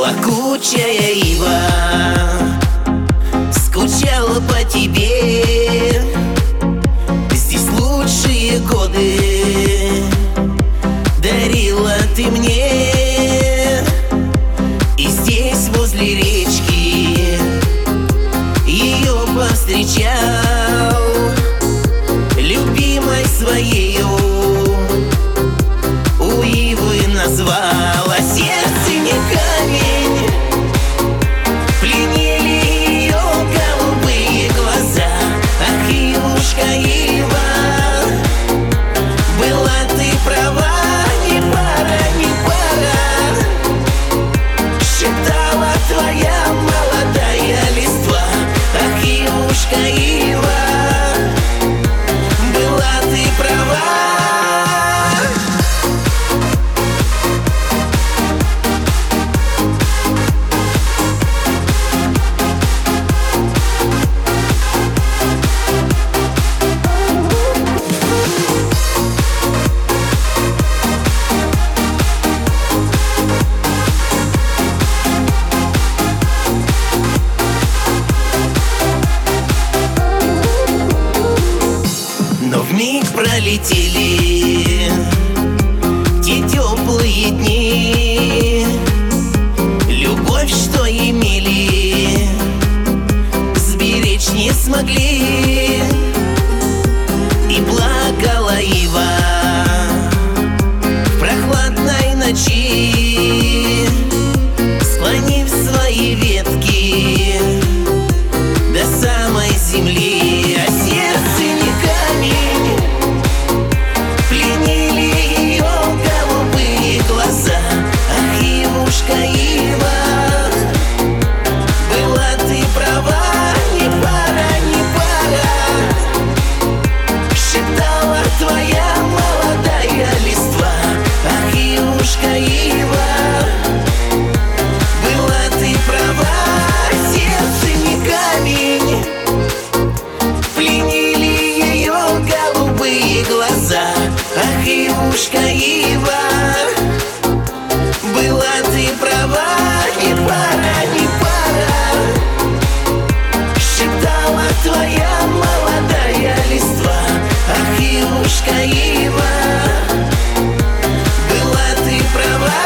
Плакучая ива. Скучала по тебе. Здесь лучшие годы. Дарила ты мне. И здесь возле речки Ее повстречал. Любимой своей но в вмиг пролетели Те теплые дни. Любовь, что имели Сберечь не смогли. немножко Была ты права.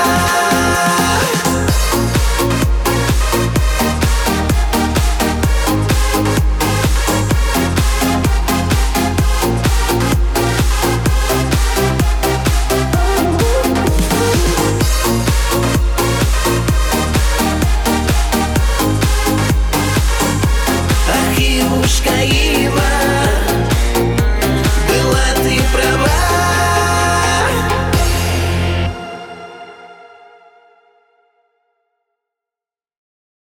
Ах,